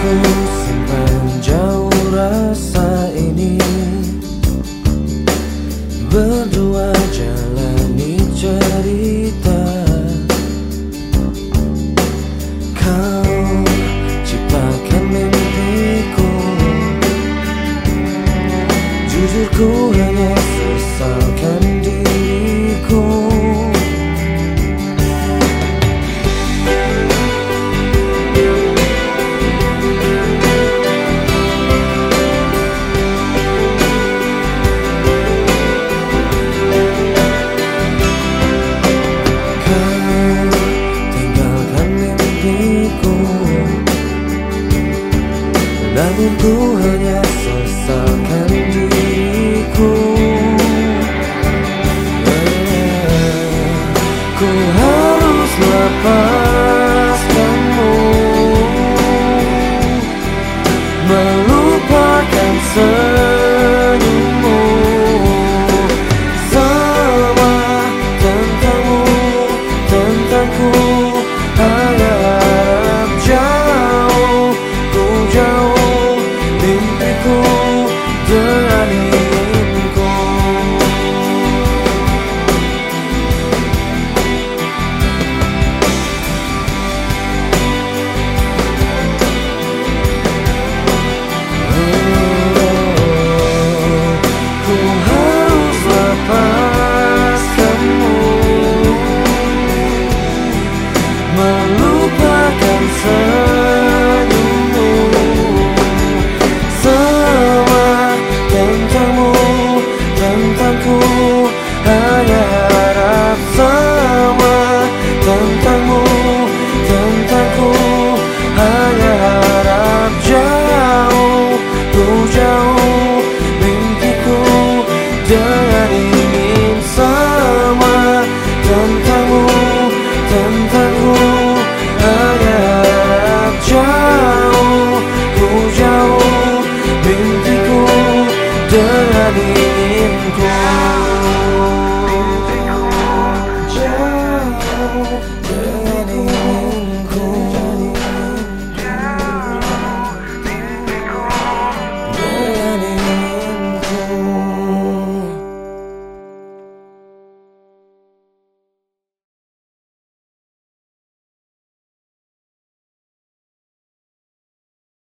Aku simpan jauh rasa ini Berdua jalan Mungkin ku hanya sesama